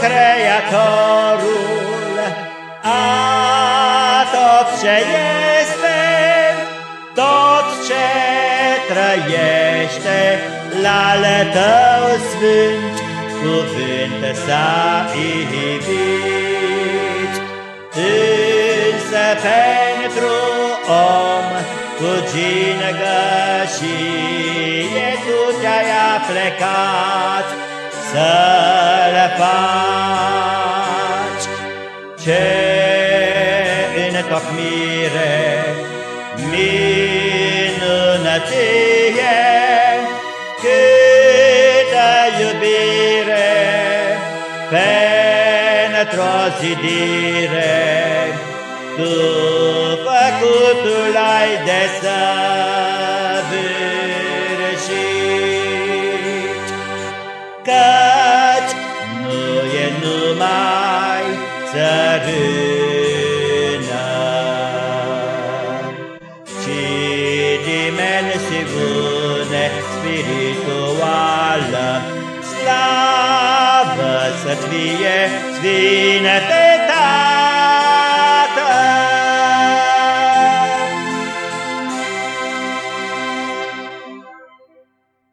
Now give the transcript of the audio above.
Creatorul a tot ce este, tot ce trăiește, la ale tău sfânt cuvânt s-a iubit. Însă pentru om cu ginăgășie tu te-ai aplecat să le faci. Ce întocmire, minunăție, câtă iubire pentru o zidire, tu făcutul ai de săvârșit. Căci nu e numai țărână, ci dimensiune spirituală, slavă să-ți fie, sfinete